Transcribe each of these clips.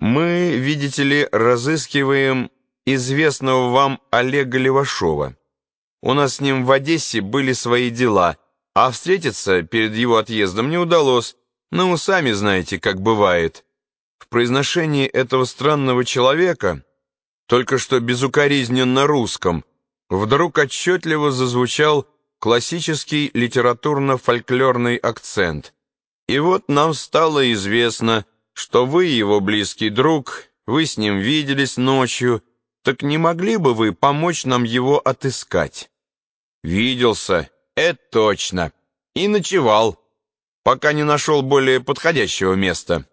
Мы, видите ли, разыскиваем известного вам Олега Левашова. У нас с ним в Одессе были свои дела, а встретиться перед его отъездом не удалось. Ну, сами знаете, как бывает. В произношении этого странного человека, только что безукоризненно русском, вдруг отчетливо зазвучал классический литературно-фольклорный акцент. И вот нам стало известно, что вы его близкий друг, вы с ним виделись ночью, так не могли бы вы помочь нам его отыскать? Виделся, это точно, и ночевал, пока не нашел более подходящего места.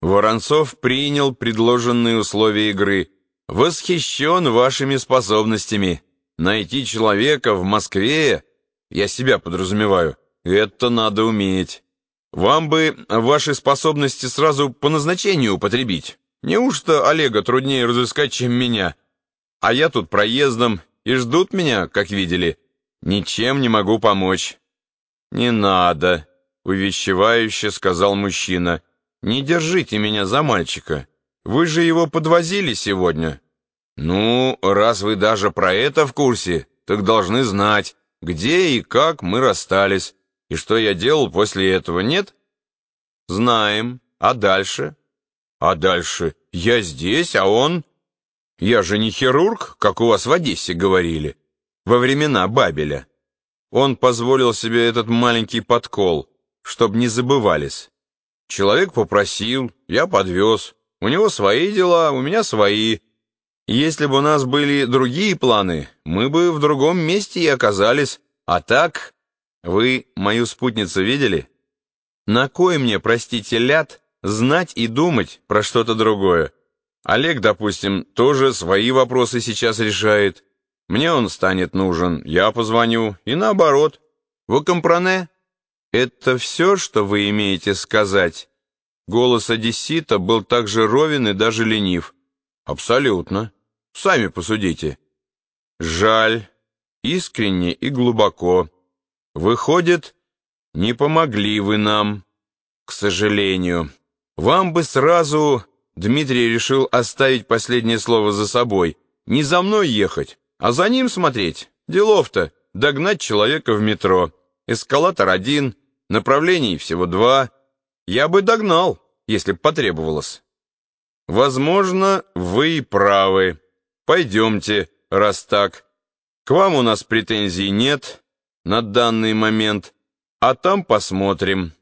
Воронцов принял предложенные условия игры. Восхищен вашими способностями. Найти человека в Москве, я себя подразумеваю, это надо уметь. Вам бы ваши способности сразу по назначению употребить. Неужто Олега труднее разыскать, чем меня? А я тут проездом, и ждут меня, как видели. Ничем не могу помочь». «Не надо», — увещевающе сказал мужчина. «Не держите меня за мальчика. Вы же его подвозили сегодня». «Ну, раз вы даже про это в курсе, так должны знать, где и как мы расстались». И что я делал после этого, нет? Знаем. А дальше? А дальше я здесь, а он... Я же не хирург, как у вас в Одессе говорили, во времена Бабеля. Он позволил себе этот маленький подкол, чтобы не забывались. Человек попросил, я подвез. У него свои дела, у меня свои. Если бы у нас были другие планы, мы бы в другом месте и оказались. А так вы мою спутницу видели? На кой мне, простите, ляд, знать и думать про что-то другое? Олег, допустим, тоже свои вопросы сейчас решает. Мне он станет нужен, я позвоню, и наоборот. Вы компране? Это все, что вы имеете сказать? Голос одессита был так же ровен и даже ленив. Абсолютно. Сами посудите. Жаль. Искренне и глубоко. Выходит, не помогли вы нам, к сожалению. Вам бы сразу... Дмитрий решил оставить последнее слово за собой. Не за мной ехать, а за ним смотреть. Делов-то догнать человека в метро. Эскалатор один, направлений всего два. Я бы догнал, если б потребовалось. Возможно, вы и правы. Пойдемте, раз так. К вам у нас претензий нет, на данный момент, а там посмотрим.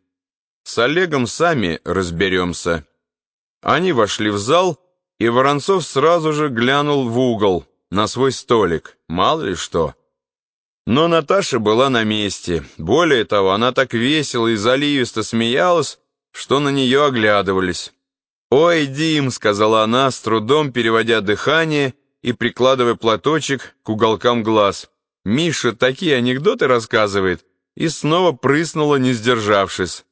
С Олегом сами разберемся». Они вошли в зал, и Воронцов сразу же глянул в угол, на свой столик, мало ли что. Но Наташа была на месте. Более того, она так весело и заливисто смеялась, что на нее оглядывались. «Ой, Дим», — сказала она, с трудом переводя дыхание и прикладывая платочек к уголкам глаз. Миша такие анекдоты рассказывает, и снова прыснула, не сдержавшись.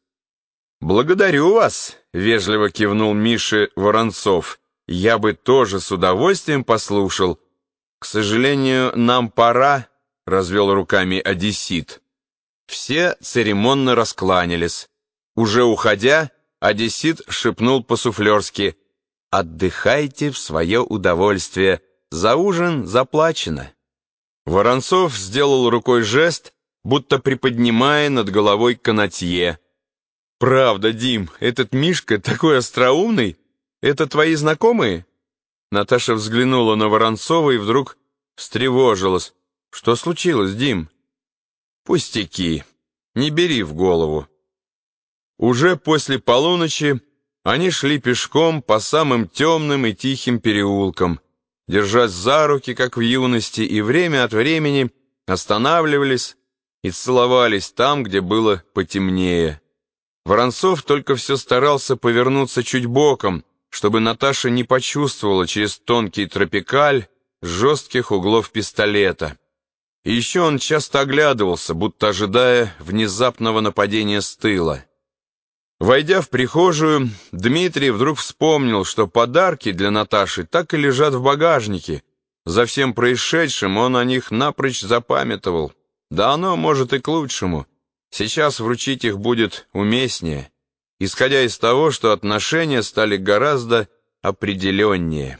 «Благодарю вас», — вежливо кивнул Мише Воронцов. «Я бы тоже с удовольствием послушал. К сожалению, нам пора», — развел руками одессит. Все церемонно раскланялись. Уже уходя, одессит шепнул по-суфлерски «Отдыхайте в свое удовольствие, за ужин заплачено». Воронцов сделал рукой жест, будто приподнимая над головой канатье. «Правда, Дим, этот Мишка такой остроумный. Это твои знакомые?» Наташа взглянула на Воронцова и вдруг встревожилась. «Что случилось, Дим?» «Пустяки. Не бери в голову». Уже после полуночи они шли пешком по самым темным и тихим переулкам, держась за руки, как в юности, и время от времени останавливались и целовались там, где было потемнее. Воронцов только все старался повернуться чуть боком, чтобы Наташа не почувствовала через тонкий тропикаль жестких углов пистолета. И еще он часто оглядывался, будто ожидая внезапного нападения с тыла. Войдя в прихожую, Дмитрий вдруг вспомнил, что подарки для Наташи так и лежат в багажнике. За всем происшедшим он о них напрочь запамятовал. Да оно, может, и к лучшему. Сейчас вручить их будет уместнее, исходя из того, что отношения стали гораздо определеннее.